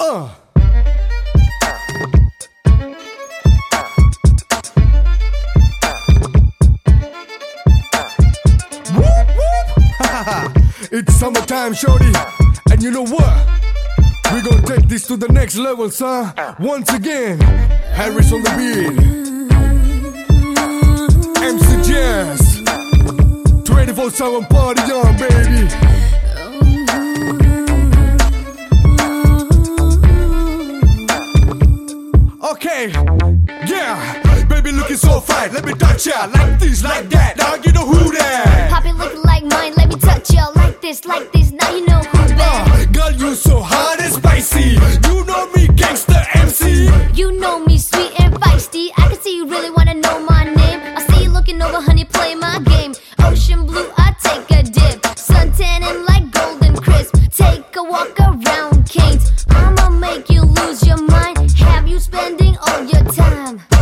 Uh. It's summertime, shorty. And you know what? We're gonna take this to the next level, son. Once again, Harris on the beat. 24 7 party on, baby. Okay, yeah. Baby looking so fine. Let me touch ya like this, like that. Now you know who that. Poppy looking like mine, let me touch you like this, like this. Now you know who's bad. Uh, girl, you so hot and spicy. You know me, gangster MC. You know me, sweet and feisty. I can see you really wanna know my name. I see you looking over, honey, play my game. Ocean blue, walk around Kings. I'ma make you lose your mind. Have you spending all your time?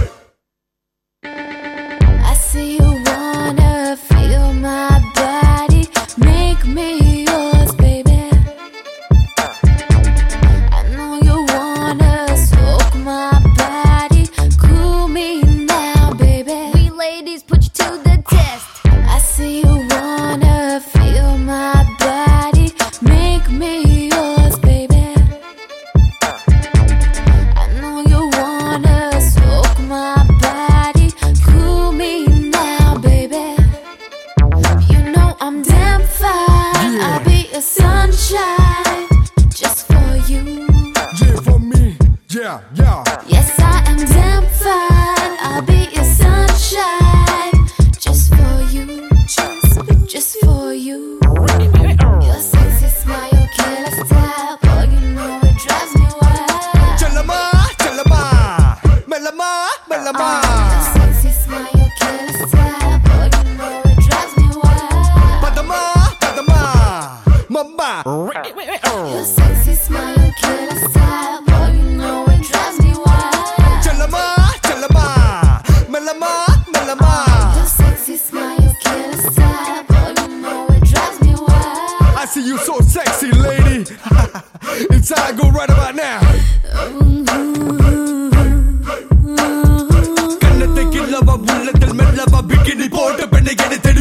Yeah, yeah. Yes, I am damn fine. I'll be a sunshine just for you, just, just for you. Your sexy smile, your killer style, boy, you know it drives me wild. Chalama, chalama. Melama, melama. Uh, you so sexy, lady. it's time to go right about now. കണ്ണത്തെ കില്ലവ ഉള്ളതിൽ മെല്ലവ bikini pot പെണ്ണു എടുത്ത്